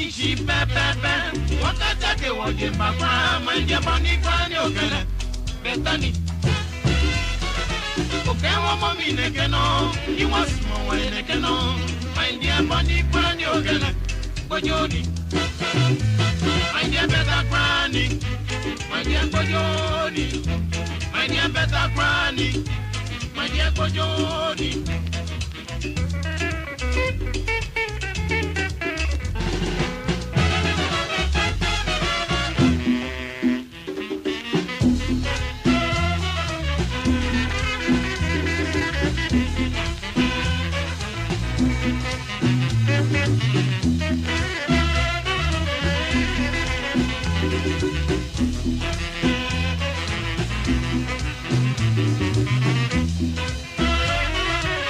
ìṣí pẹ́pẹ́pẹ́ wọ́n ká jáde wọ́n jẹ bàbá máa ń bẹ́tánì. òkè wọn mọ ni wọ́n sì mọ̀ wọ́n nìkẹ́ náà máa ń jẹmọ bẹ́tà kúránì máa ń jẹ bẹ́tà kúránì máa ń jẹ gbójú.